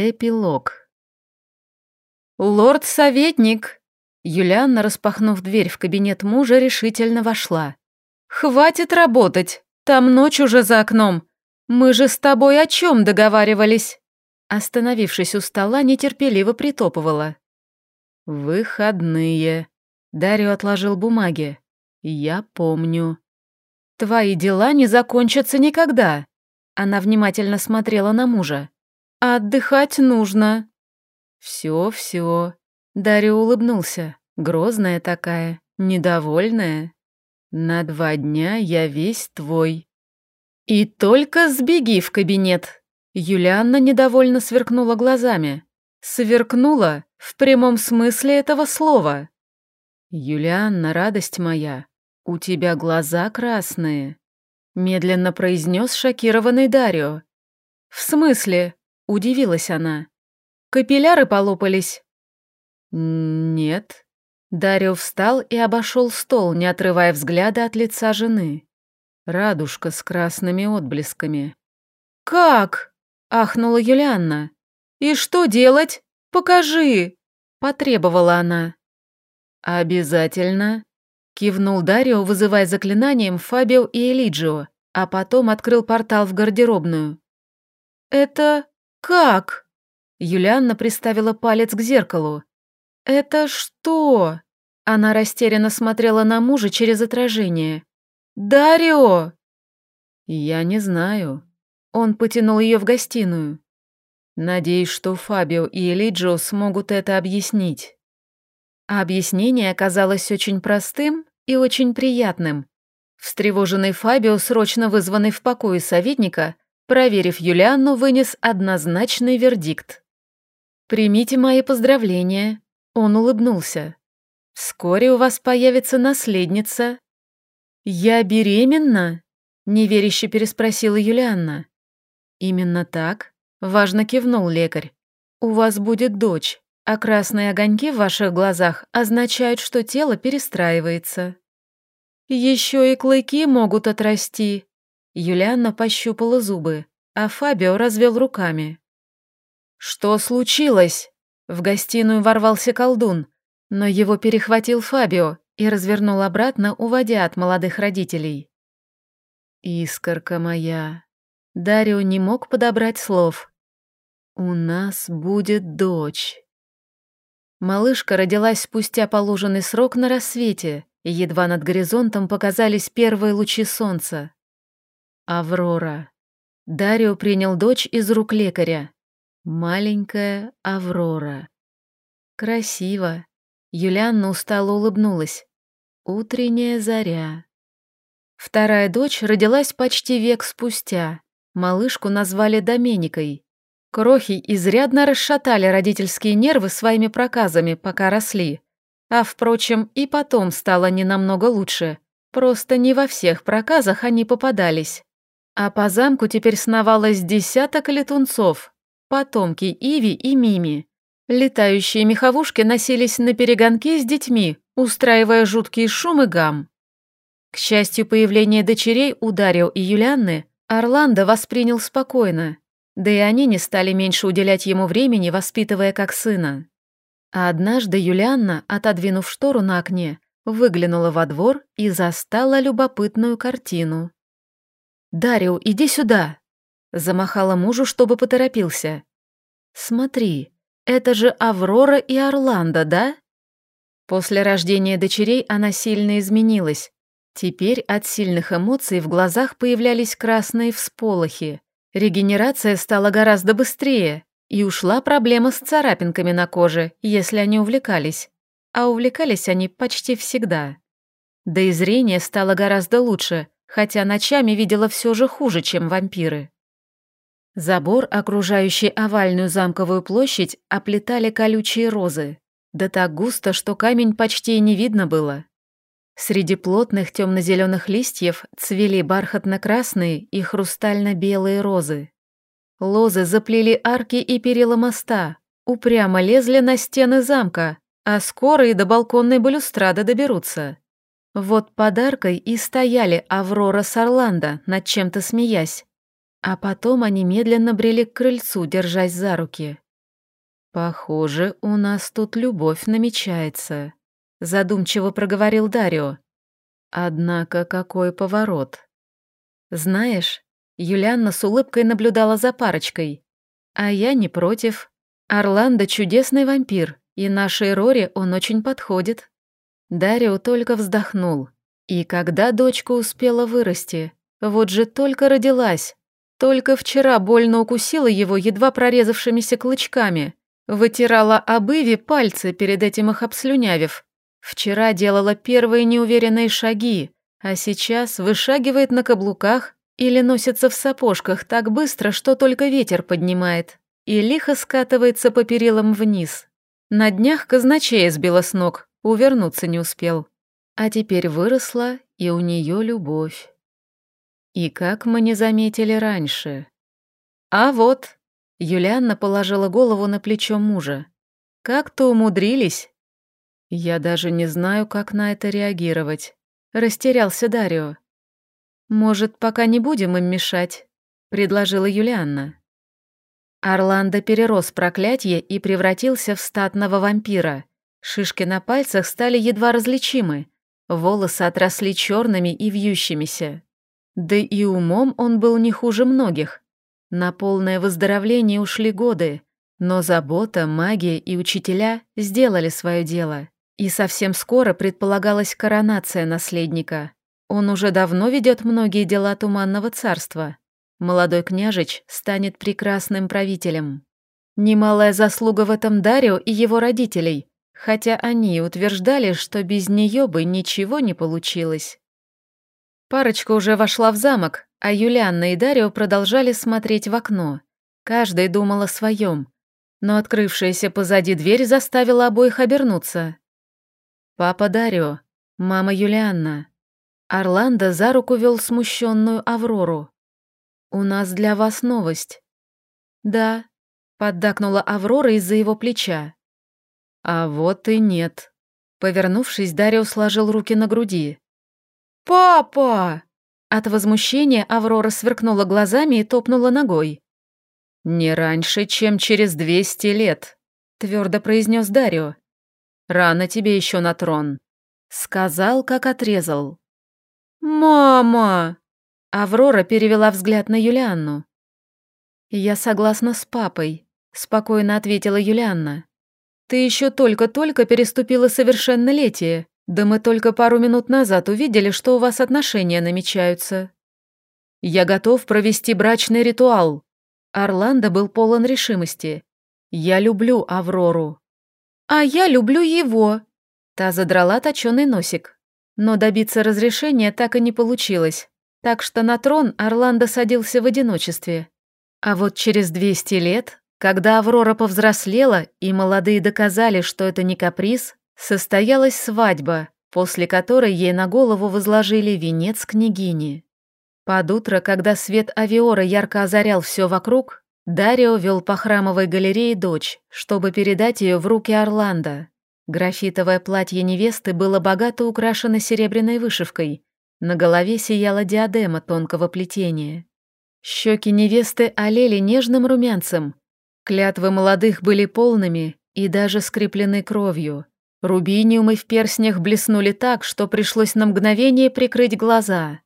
Эпилог. «Лорд-советник!» Юлианна, распахнув дверь в кабинет мужа, решительно вошла. «Хватит работать! Там ночь уже за окном! Мы же с тобой о чем договаривались?» Остановившись у стола, нетерпеливо притопывала. «Выходные», — Дарью отложил бумаги. «Я помню». «Твои дела не закончатся никогда», — она внимательно смотрела на мужа. «Отдыхать нужно». «Все-все», — Дарья улыбнулся, грозная такая, недовольная. «На два дня я весь твой». «И только сбеги в кабинет», — Юлианна недовольно сверкнула глазами. Сверкнула в прямом смысле этого слова. «Юлианна, радость моя, у тебя глаза красные», — медленно произнес шокированный Дарио. «В смысле?» Удивилась она. «Капилляры полопались?» «Нет». Дарио встал и обошел стол, не отрывая взгляда от лица жены. Радужка с красными отблесками. «Как?» — ахнула Юлианна. «И что делать? Покажи!» — потребовала она. «Обязательно», — кивнул Дарио, вызывая заклинанием Фабио и Элиджио, а потом открыл портал в гардеробную. «Это «Как?» Юлианна приставила палец к зеркалу. «Это что?» Она растерянно смотрела на мужа через отражение. «Дарио!» «Я не знаю». Он потянул ее в гостиную. «Надеюсь, что Фабио и Элиджо смогут это объяснить». А объяснение оказалось очень простым и очень приятным. Встревоженный Фабио, срочно вызванный в покое советника, Проверив Юлианну, вынес однозначный вердикт. «Примите мои поздравления», — он улыбнулся. «Вскоре у вас появится наследница». «Я беременна?» — неверяще переспросила Юлианна. «Именно так», — важно кивнул лекарь. «У вас будет дочь, а красные огоньки в ваших глазах означают, что тело перестраивается». «Еще и клыки могут отрасти», Юлианна пощупала зубы, а Фабио развел руками. «Что случилось?» В гостиную ворвался колдун, но его перехватил Фабио и развернул обратно, уводя от молодых родителей. «Искорка моя!» Дарио не мог подобрать слов. «У нас будет дочь». Малышка родилась спустя положенный срок на рассвете, едва над горизонтом показались первые лучи солнца. Аврора. Дарио принял дочь из рук лекаря. Маленькая Аврора. Красиво. Юлианна устало улыбнулась. Утренняя заря. Вторая дочь родилась почти век спустя. Малышку назвали Доменикой. Крохи изрядно расшатали родительские нервы своими проказами, пока росли. А, впрочем, и потом стало не намного лучше. Просто не во всех проказах они попадались. А по замку теперь сновалось десяток летунцов, потомки Иви и Мими. Летающие меховушки носились на перегонки с детьми, устраивая жуткий шум и гам. К счастью, появление дочерей у и Юлианны Орландо воспринял спокойно, да и они не стали меньше уделять ему времени, воспитывая как сына. А однажды Юлианна, отодвинув штору на окне, выглянула во двор и застала любопытную картину. «Дарио, иди сюда!» Замахала мужу, чтобы поторопился. «Смотри, это же Аврора и Орландо, да?» После рождения дочерей она сильно изменилась. Теперь от сильных эмоций в глазах появлялись красные всполохи. Регенерация стала гораздо быстрее, и ушла проблема с царапинками на коже, если они увлекались. А увлекались они почти всегда. Да и зрение стало гораздо лучше, хотя ночами видела все же хуже, чем вампиры. Забор, окружающий овальную замковую площадь, оплетали колючие розы, да так густо, что камень почти и не видно было. Среди плотных темно-зеленых листьев цвели бархатно-красные и хрустально-белые розы. Лозы заплели арки и перила моста, упрямо лезли на стены замка, а скоро и до балконной балюстрады доберутся. Вот подаркой и стояли Аврора с Орландо, над чем-то смеясь. А потом они медленно брели к крыльцу, держась за руки. «Похоже, у нас тут любовь намечается», — задумчиво проговорил Дарио. «Однако какой поворот?» «Знаешь, Юлианна с улыбкой наблюдала за парочкой. А я не против. Орландо — чудесный вампир, и нашей Роре он очень подходит». Дарио только вздохнул. И когда дочка успела вырасти? Вот же только родилась. Только вчера больно укусила его едва прорезавшимися клычками. Вытирала об Иве пальцы, перед этим их обслюнявив. Вчера делала первые неуверенные шаги, а сейчас вышагивает на каблуках или носится в сапожках так быстро, что только ветер поднимает, и лихо скатывается по перилам вниз. На днях казначея сбила с ног, увернуться не успел. А теперь выросла, и у нее любовь. И как мы не заметили раньше. А вот, Юлианна положила голову на плечо мужа. Как-то умудрились. Я даже не знаю, как на это реагировать. Растерялся Дарио. Может, пока не будем им мешать, предложила Юлианна. Орландо перерос проклятие и превратился в статного вампира. Шишки на пальцах стали едва различимы, волосы отросли черными и вьющимися. Да и умом он был не хуже многих. На полное выздоровление ушли годы, но забота, магия и учителя сделали свое дело. И совсем скоро предполагалась коронация наследника. Он уже давно ведет многие дела Туманного царства. Молодой княжич станет прекрасным правителем. Немалая заслуга в этом Дарио и его родителей, хотя они утверждали, что без нее бы ничего не получилось. Парочка уже вошла в замок, а Юлианна и Дарио продолжали смотреть в окно. Каждый думал о своем, но открывшаяся позади дверь заставила обоих обернуться. Папа Дарио, мама Юлианна. Орландо за руку вел смущенную Аврору. «У нас для вас новость». «Да», — поддакнула Аврора из-за его плеча. «А вот и нет». Повернувшись, Дарио сложил руки на груди. «Папа!» От возмущения Аврора сверкнула глазами и топнула ногой. «Не раньше, чем через двести лет», — твердо произнес Дарио. «Рано тебе еще на трон», — сказал, как отрезал. «Мама!» Аврора перевела взгляд на Юлианну. «Я согласна с папой», — спокойно ответила Юлианна. «Ты еще только-только переступила совершеннолетие. Да мы только пару минут назад увидели, что у вас отношения намечаются. Я готов провести брачный ритуал. Орландо был полон решимости. Я люблю Аврору. А я люблю его. Та задрала точёный носик. Но добиться разрешения так и не получилось. Так что на трон Орландо садился в одиночестве. А вот через 200 лет, когда Аврора повзрослела и молодые доказали, что это не каприз, Состоялась свадьба, после которой ей на голову возложили венец княгини. Под утро, когда свет авиора ярко озарял все вокруг, Дарио вел по храмовой галерее дочь, чтобы передать ее в руки Орландо. Графитовое платье невесты было богато украшено серебряной вышивкой. На голове сияла диадема тонкого плетения. Щеки невесты олели нежным румянцем. Клятвы молодых были полными и даже скреплены кровью. Рубиниумы в перстнях блеснули так, что пришлось на мгновение прикрыть глаза.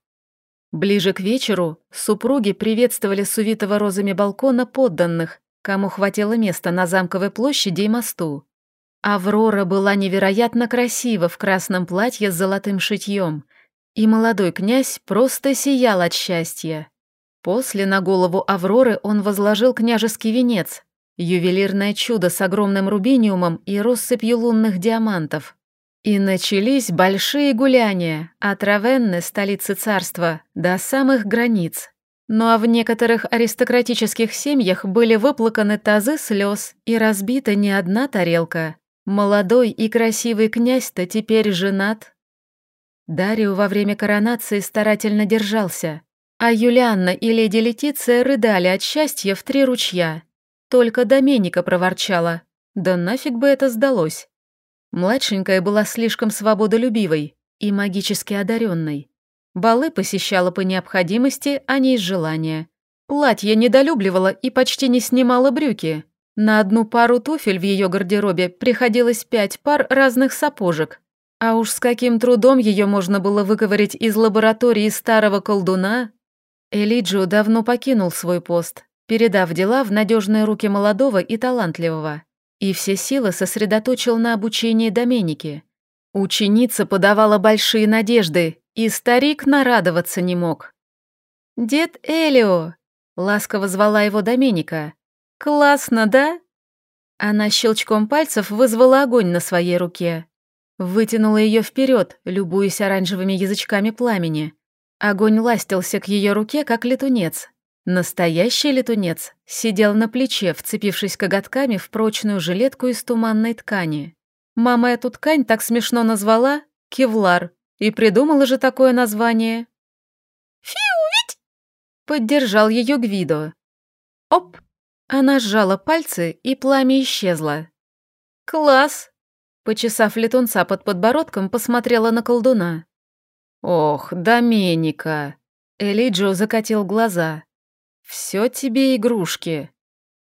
Ближе к вечеру супруги приветствовали с увитого розами балкона подданных, кому хватило места на замковой площади и мосту. Аврора была невероятно красива в красном платье с золотым шитьем, и молодой князь просто сиял от счастья. После на голову Авроры он возложил княжеский венец, Ювелирное чудо с огромным рубиниумом и россыпью лунных диамантов. И начались большие гуляния от Равенны, столицы царства, до самых границ. Ну а в некоторых аристократических семьях были выплаканы тазы слез и разбита не одна тарелка. Молодой и красивый князь-то теперь женат. Дарио во время коронации старательно держался, а Юлианна и леди Летиция рыдали от счастья в три ручья. Только Доменика проворчала. Да нафиг бы это сдалось. Младшенькая была слишком свободолюбивой и магически одаренной. Балы посещала по необходимости, а не из желания. Платье недолюбливала и почти не снимала брюки. На одну пару туфель в ее гардеробе приходилось пять пар разных сапожек. А уж с каким трудом ее можно было выковырять из лаборатории старого колдуна. Элиджио давно покинул свой пост, передав дела в надежные руки молодого и талантливого, и все силы сосредоточил на обучении Доменики. Ученица подавала большие надежды, и старик нарадоваться не мог. «Дед Элио!» — ласково звала его Доменика. «Классно, да?» Она щелчком пальцев вызвала огонь на своей руке. Вытянула ее вперед, любуясь оранжевыми язычками пламени. Огонь ластился к ее руке, как летунец. Настоящий летунец сидел на плече, вцепившись коготками в прочную жилетку из туманной ткани. Мама эту ткань так смешно назвала «кевлар», и придумала же такое название. «Фиу, ведь!» — поддержал ее Гвидо. «Оп!» Она сжала пальцы, и пламя исчезло. «Класс!» Почесав летунца под подбородком, посмотрела на колдуна. «Ох, Доменика!» Элиджо закатил глаза. «Все тебе игрушки».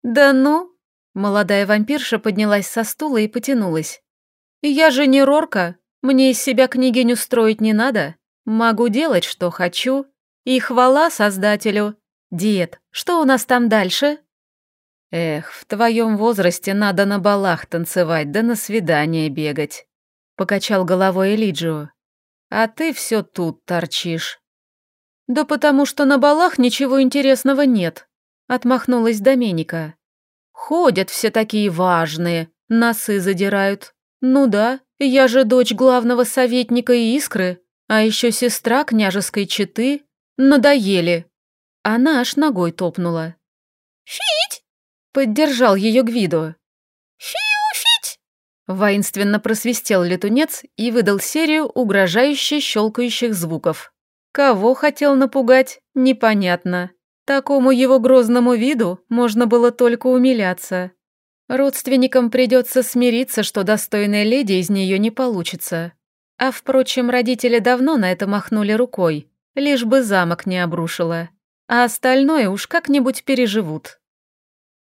«Да ну?» Молодая вампирша поднялась со стула и потянулась. «Я же не Рорка, мне из себя княгиню строить не надо. Могу делать, что хочу. И хвала Создателю. Дед, что у нас там дальше?» «Эх, в твоем возрасте надо на балах танцевать, да на свидание бегать», — покачал головой Элиджио. «А ты все тут торчишь». «Да потому что на балах ничего интересного нет», — отмахнулась Доменика. «Ходят все такие важные, носы задирают. Ну да, я же дочь главного советника Искры, а еще сестра княжеской четы. Надоели». Она аж ногой топнула. «Фить!» Поддержал ее Гвидо. «Фиуфить!» Воинственно просвистел летунец и выдал серию угрожающе щелкающих звуков. Кого хотел напугать, непонятно. Такому его грозному виду можно было только умиляться. Родственникам придется смириться, что достойная леди из нее не получится. А впрочем, родители давно на это махнули рукой, лишь бы замок не обрушило. А остальное уж как-нибудь переживут.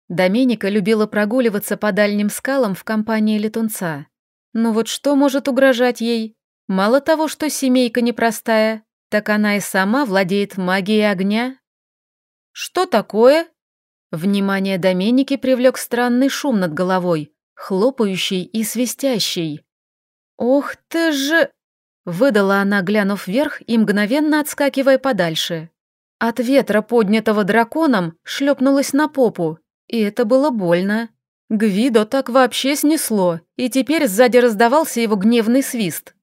Доменика любила прогуливаться по дальним скалам в компании летунца. Ну вот что может угрожать ей? Мало того, что семейка непростая, так она и сама владеет магией огня. Что такое? Внимание Доменики привлек странный шум над головой, хлопающий и свистящий. «Ох ты же!» — выдала она, глянув вверх и мгновенно отскакивая подальше. От ветра, поднятого драконом, шлепнулась на попу, и это было больно. Гвидо так вообще снесло, и теперь сзади раздавался его гневный свист.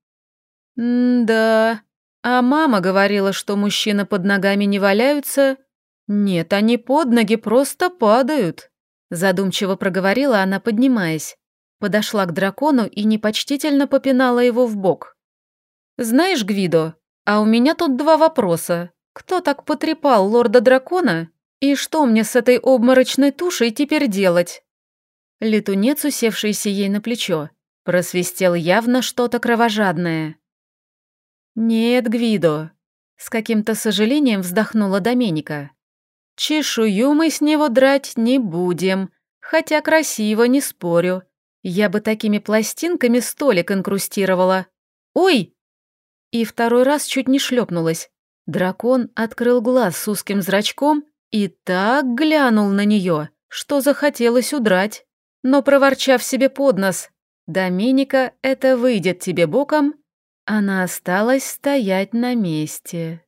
«М-да, а мама говорила, что мужчины под ногами не валяются. Нет, они под ноги просто падают», задумчиво проговорила она, поднимаясь. Подошла к дракону и непочтительно попинала его в бок. «Знаешь, Гвидо, а у меня тут два вопроса. Кто так потрепал лорда-дракона и что мне с этой обморочной тушей теперь делать? Летунец, усевшийся ей на плечо, просвистел явно что-то кровожадное. «Нет, Гвидо», — с каким-то сожалением вздохнула Доменика. «Чешую мы с него драть не будем, хотя красиво, не спорю. Я бы такими пластинками столик инкрустировала. Ой!» И второй раз чуть не шлепнулась. Дракон открыл глаз с узким зрачком и так глянул на нее, что захотелось удрать. Но проворчав себе под нос, «Доминика, это выйдет тебе боком», она осталась стоять на месте.